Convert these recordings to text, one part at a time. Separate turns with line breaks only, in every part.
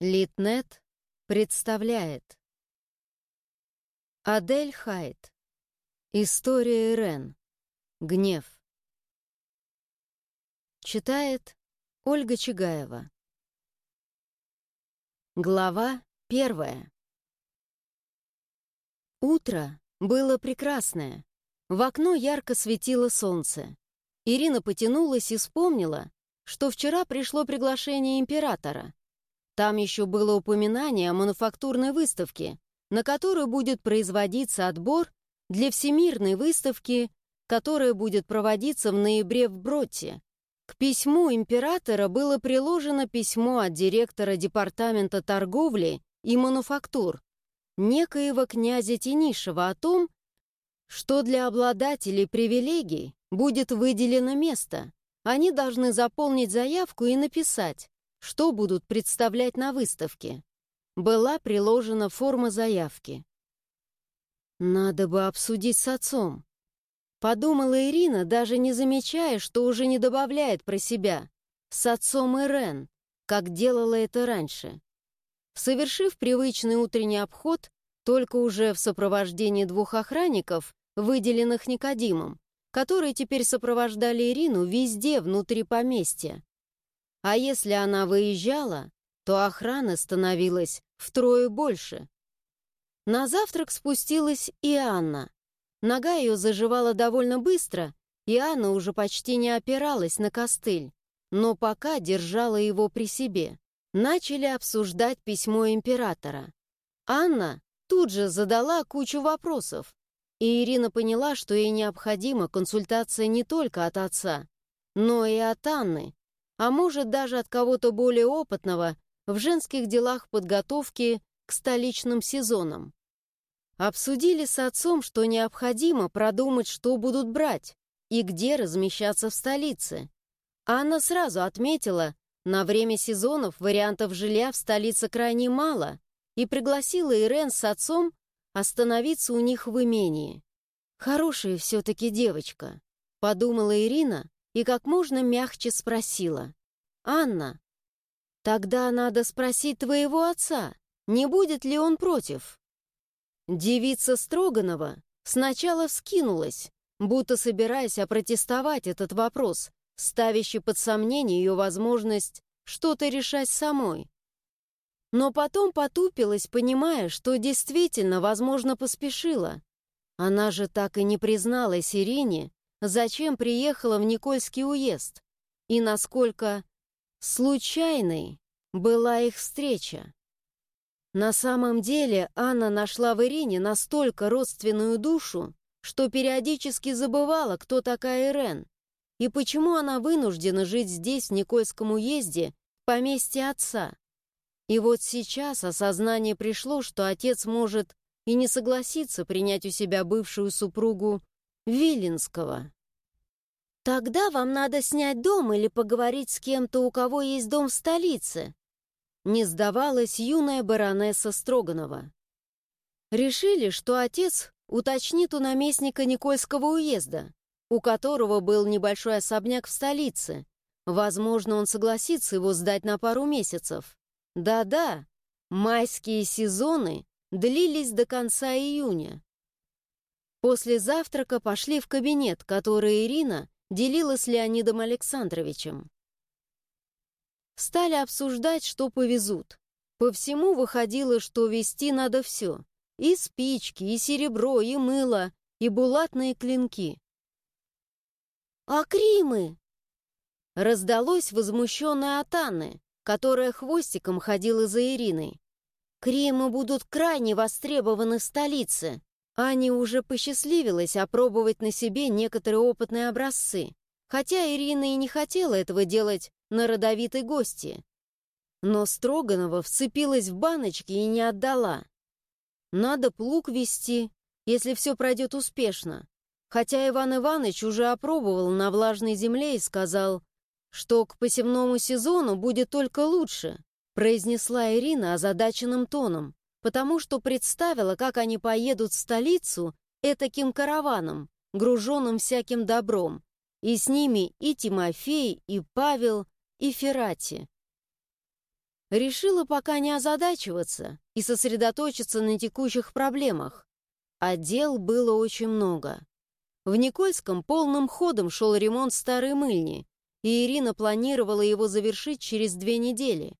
Литнет представляет. Адель Хайт. История Ирен. Гнев. Читает Ольга Чигаева. Глава первая. Утро было прекрасное. В окно ярко светило солнце. Ирина потянулась и вспомнила, что вчера пришло приглашение императора — там еще было упоминание о мануфактурной выставке, на которой будет производиться отбор для всемирной выставки, которая будет проводиться в ноябре в Бротте. К письму императора было приложено письмо от директора Департамента торговли и мануфактур, некоего князя Тенишева о том, что для обладателей привилегий будет выделено место. Они должны заполнить заявку и написать что будут представлять на выставке. Была приложена форма заявки. «Надо бы обсудить с отцом», — подумала Ирина, даже не замечая, что уже не добавляет про себя. «С отцом Ирен, как делала это раньше». Совершив привычный утренний обход, только уже в сопровождении двух охранников, выделенных Никодимом, которые теперь сопровождали Ирину везде внутри поместья, а если она выезжала, то охраны становилось втрое больше. На завтрак спустилась и Анна. Нога ее заживала довольно быстро, и Анна уже почти не опиралась на костыль, но пока держала его при себе. Начали обсуждать письмо императора. Анна тут же задала кучу вопросов, и Ирина поняла, что ей необходима консультация не только от отца, но и от Анны, а может даже от кого-то более опытного в женских делах подготовки к столичным сезонам. Обсудили с отцом, что необходимо продумать, что будут брать и где размещаться в столице. Анна сразу отметила, на время сезонов вариантов жилья в столице крайне мало и пригласила Ирен с отцом остановиться у них в имении. «Хорошая все-таки девочка», — подумала Ирина, и как можно мягче спросила. «Анна, тогда надо спросить твоего отца, не будет ли он против?» Девица Строганова сначала вскинулась, будто собираясь опротестовать этот вопрос, ставящий под сомнение ее возможность что-то решать самой. Но потом потупилась, понимая, что действительно, возможно, поспешила. Она же так и не призналась Ирине, зачем приехала в Никольский уезд и насколько случайной была их встреча. На самом деле Анна нашла в Ирине настолько родственную душу, что периодически забывала, кто такая Ирен, и почему она вынуждена жить здесь, в Никольском уезде, в поместье отца. И вот сейчас осознание пришло, что отец может и не согласиться принять у себя бывшую супругу Виленского. «Тогда вам надо снять дом или поговорить с кем-то, у кого есть дом в столице», не сдавалась юная баронесса Строганова. Решили, что отец уточнит у наместника Никольского уезда, у которого был небольшой особняк в столице. Возможно, он согласится его сдать на пару месяцев. Да-да, майские сезоны длились до конца июня. После завтрака пошли в кабинет, который Ирина делила с Леонидом Александровичем. Стали обсуждать, что повезут. По всему выходило, что вести надо все. И спички, и серебро, и мыло, и булатные клинки. «А Кримы?» Раздалось возмущенное от Анны, которая хвостиком ходила за Ириной. «Кримы будут крайне востребованы в столице. Ане уже посчастливилось опробовать на себе некоторые опытные образцы, хотя Ирина и не хотела этого делать на родовитой гости. Но Строганова вцепилась в баночки и не отдала. Надо плуг вести, если все пройдет успешно. Хотя Иван Иванович уже опробовал на влажной земле и сказал, что к посевному сезону будет только лучше, произнесла Ирина озадаченным тоном потому что представила, как они поедут в столицу этаким караваном, груженным всяким добром, и с ними и Тимофей, и Павел, и Ферати. Решила пока не озадачиваться и сосредоточиться на текущих проблемах. А дел было очень много. В Никольском полным ходом шел ремонт старой мыльни, и Ирина планировала его завершить через две недели.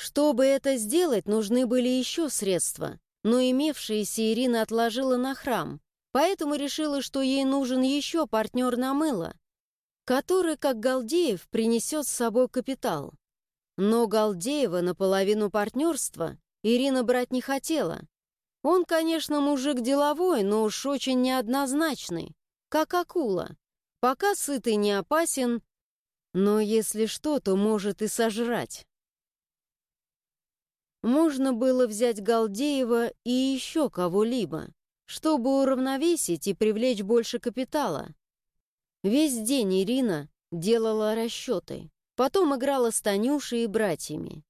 Чтобы это сделать, нужны были еще средства, но имевшиеся Ирина отложила на храм, поэтому решила, что ей нужен еще партнер на мыло, который, как Галдеев, принесет с собой капитал. Но Галдеева наполовину партнерства Ирина брать не хотела. Он, конечно, мужик деловой, но уж очень неоднозначный, как акула. Пока сытый не опасен, но если что, то может и сожрать. Можно было взять Галдеева и еще кого-либо, чтобы уравновесить и привлечь больше капитала. Весь день Ирина делала расчеты, потом играла с Танюшей и братьями.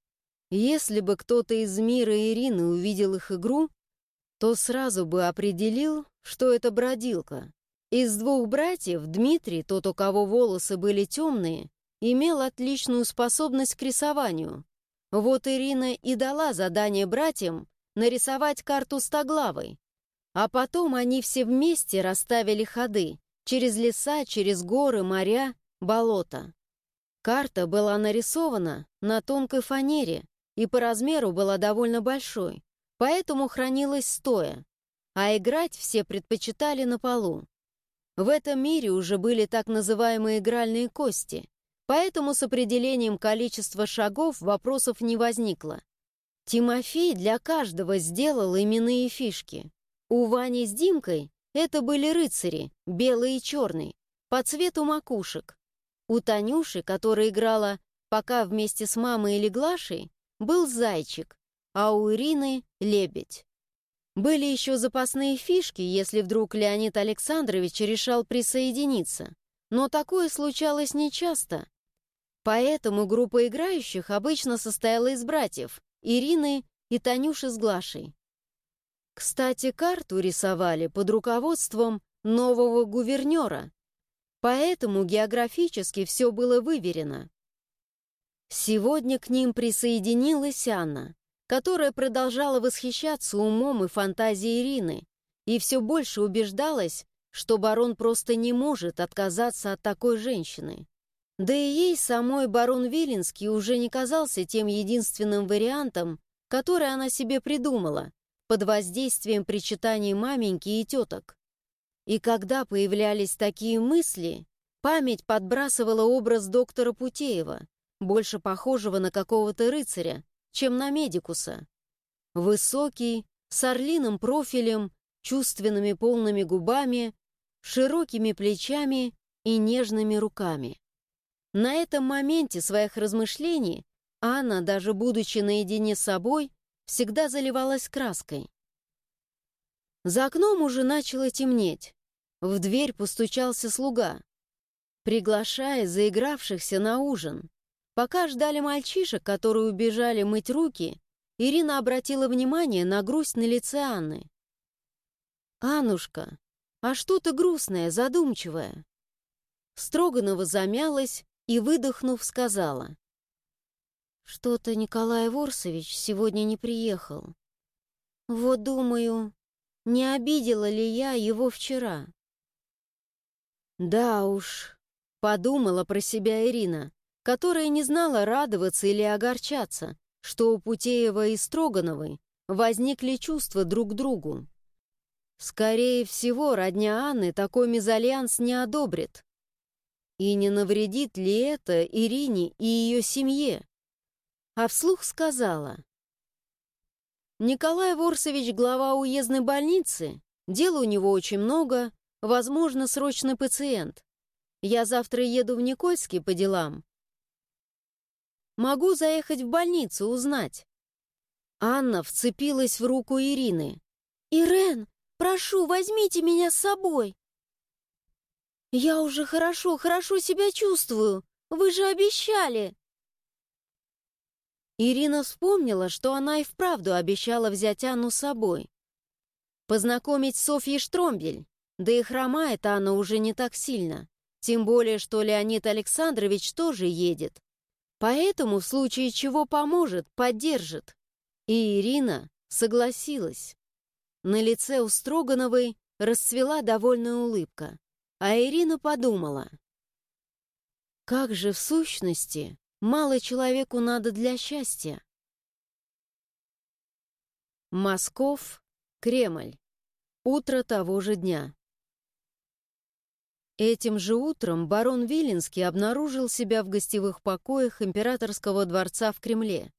Если бы кто-то из мира Ирины увидел их игру, то сразу бы определил, что это бродилка. Из двух братьев Дмитрий, тот, у кого волосы были темные, имел отличную способность к рисованию. Вот Ирина и дала задание братьям нарисовать карту стоглавой, а потом они все вместе расставили ходы через леса, через горы, моря, болота. Карта была нарисована на тонкой фанере и по размеру была довольно большой, поэтому хранилась стоя, а играть все предпочитали на полу. В этом мире уже были так называемые игральные кости, поэтому с определением количества шагов вопросов не возникло. Тимофей для каждого сделал именные фишки. У Вани с Димкой это были рыцари, белый и черный, по цвету макушек. У Танюши, которая играла пока вместе с мамой или Глашей, был зайчик, а у Ирины — лебедь. Были еще запасные фишки, если вдруг Леонид Александрович решал присоединиться. Но такое случалось нечасто. Поэтому группа играющих обычно состояла из братьев Ирины и Танюши с Глашей. Кстати, карту рисовали под руководством нового гувернера, поэтому географически все было выверено. Сегодня к ним присоединилась Анна, которая продолжала восхищаться умом и фантазией Ирины и все больше убеждалась, что барон просто не может отказаться от такой женщины. Да и ей самой барон Виленский уже не казался тем единственным вариантом, который она себе придумала, под воздействием причитаний маменьки и теток. И когда появлялись такие мысли, память подбрасывала образ доктора Путеева, больше похожего на какого-то рыцаря, чем на медикуса. Высокий, с орлиным профилем, чувственными полными губами, широкими плечами и нежными руками. На этом моменте своих размышлений Анна, даже будучи наедине с собой, всегда заливалась краской. За окном уже начало темнеть. В дверь постучался слуга, приглашая заигравшихся на ужин. Пока ждали мальчишек, которые убежали мыть руки, Ирина обратила внимание на грусть на лице Анны. «Аннушка, а что ты грустная, задумчивая?» Строганова замялась и, выдохнув, сказала. Что-то Николай Ворсович сегодня не приехал. Вот думаю, не обидела ли я его вчера? Да уж, подумала про себя Ирина, которая не знала, радоваться или огорчаться, что у Путеева и Строгановой возникли чувства друг к другу. Скорее всего, родня Анны такой мезальянс не одобрит. И не навредит ли это Ирине и ее семье? а вслух сказала. «Николай Ворсович, глава уездной больницы, дела у него очень много, возможно, срочный пациент. Я завтра еду в Никольский по делам. Могу заехать в больницу, узнать». Анна вцепилась в руку Ирины. «Ирен, прошу, возьмите меня с собой!» «Я уже хорошо, хорошо себя чувствую. Вы же обещали!» Ирина вспомнила, что она и вправду обещала взять Анну с собой. Познакомить с Софьей Штромбель, да и хромает Анна уже не так сильно. Тем более, что Леонид Александрович тоже едет. Поэтому в случае чего поможет, поддержит. И Ирина согласилась. На лице у Строгановой расцвела довольная улыбка, а Ирина подумала. Как же в сущности мало человеку надо для счастья? Москов, Кремль. Утро того же дня. Этим же утром барон Виленский обнаружил себя в гостевых покоях императорского дворца в Кремле.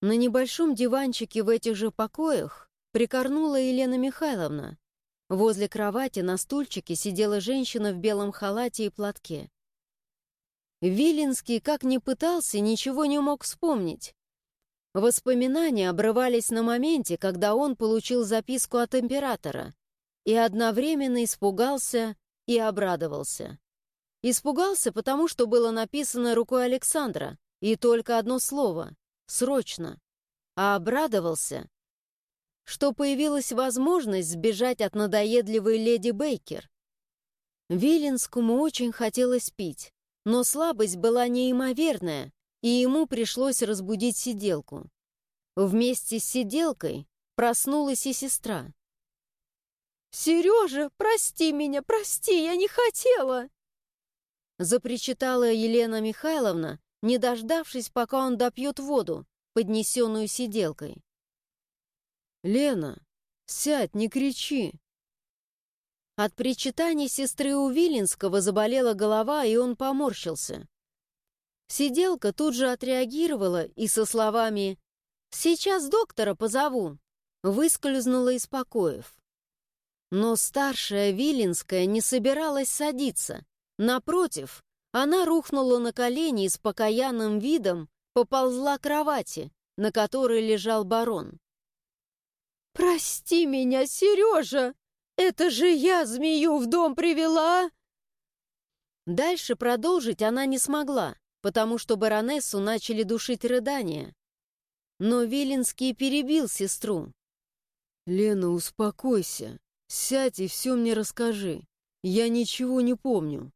На небольшом диванчике в этих же покоях прикорнула Елена Михайловна. Возле кровати на стульчике сидела женщина в белом халате и платке. Виленский, как ни пытался, ничего не мог вспомнить. Воспоминания обрывались на моменте, когда он получил записку от императора и одновременно испугался и обрадовался. Испугался, потому что было написано рукой Александра, и только одно слово — «срочно». А обрадовался, что появилась возможность сбежать от надоедливой леди Бейкер. Виленскому очень хотелось пить, но слабость была неимоверная, и ему пришлось разбудить сиделку. Вместе с сиделкой проснулась и сестра.
«Сережа, прости меня, прости, я не хотела!»
Запричитала Елена Михайловна, не дождавшись, пока он допьет воду, поднесенную сиделкой. «Лена, сядь, не кричи!» От причитаний сестры у Вилинского заболела голова, и он поморщился. Сиделка тут же отреагировала и со словами «Сейчас доктора позову» выскользнула из покоев. Но старшая Виленская не собиралась садиться. Напротив, она рухнула на колени и с покаянным видом поползла к кровати, на которой лежал барон.
«Прости меня, Сережа! Это же я змею в дом привела!»
Дальше продолжить она не смогла, потому что баронессу начали душить рыдания. Но Виленский перебил сестру. «Лена, успокойся. Сядь и все мне расскажи. Я ничего не помню».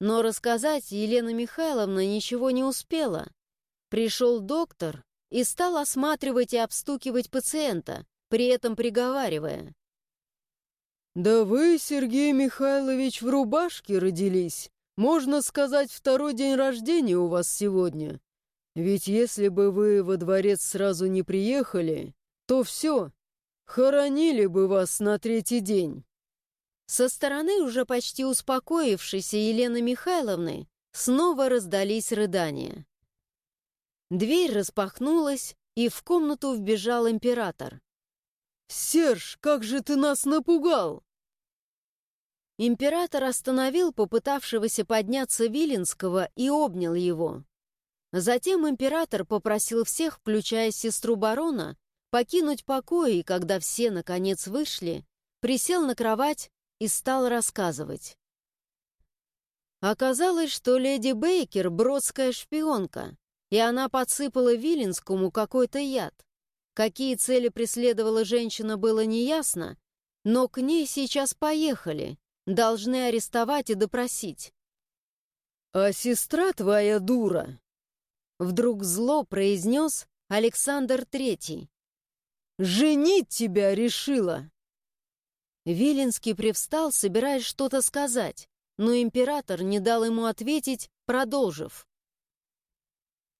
Но рассказать Елена Михайловна ничего не успела. Пришел доктор и стал осматривать и обстукивать пациента, при этом приговаривая. «Да вы, Сергей Михайлович, в рубашке родились. Можно сказать, второй день рождения у вас сегодня. Ведь если бы вы во дворец сразу не приехали, то все, Хоронили бы вас на третий день. Со стороны уже почти успокоившейся Елены Михайловны снова раздались рыдания. Дверь распахнулась, и в комнату вбежал император. «Серж, как же ты нас напугал!» Император остановил попытавшегося подняться Виленского и обнял его. Затем император попросил всех, включая сестру барона, покинуть покой, и когда все, наконец, вышли, присел на кровать и стал рассказывать. Оказалось, что леди Бейкер — бродская шпионка, и она подсыпала Виленскому какой-то яд. Какие цели преследовала женщина, было неясно, но к ней сейчас поехали, должны арестовать и допросить. «А сестра твоя дура!» Вдруг зло произнес Александр Третий, Женить тебя решила!» Виленский привстал, собираясь что-то сказать, но император не дал ему ответить, продолжив.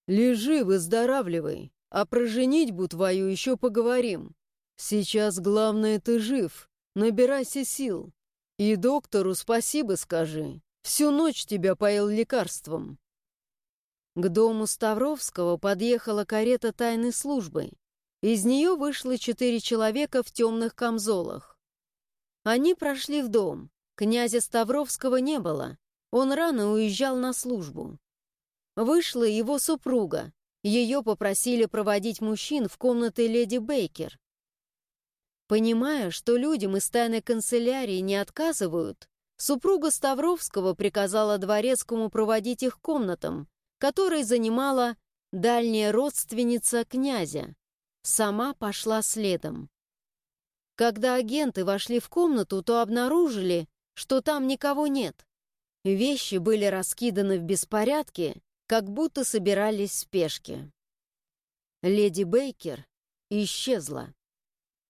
«Лежи, выздоравливай, а про женитьбу твою еще поговорим. Сейчас главное ты жив, набирайся сил. И доктору спасибо скажи, всю ночь тебя поил лекарством». К дому Ставровского подъехала карета тайной службы. Из нее вышло четыре человека в темных камзолах. Они прошли в дом. Князя Ставровского не было. Он рано уезжал на службу. Вышла его супруга. Ее попросили проводить мужчин в комнаты леди Бейкер. Понимая, что людям из тайной канцелярии не отказывают, супруга Ставровского приказала дворецкому проводить их комнатам, которые занимала дальняя родственница князя сама пошла следом. Когда агенты вошли в комнату, то обнаружили, что там никого нет. Вещи были раскиданы в беспорядке, как будто собирались в спешке. Леди Бейкер исчезла.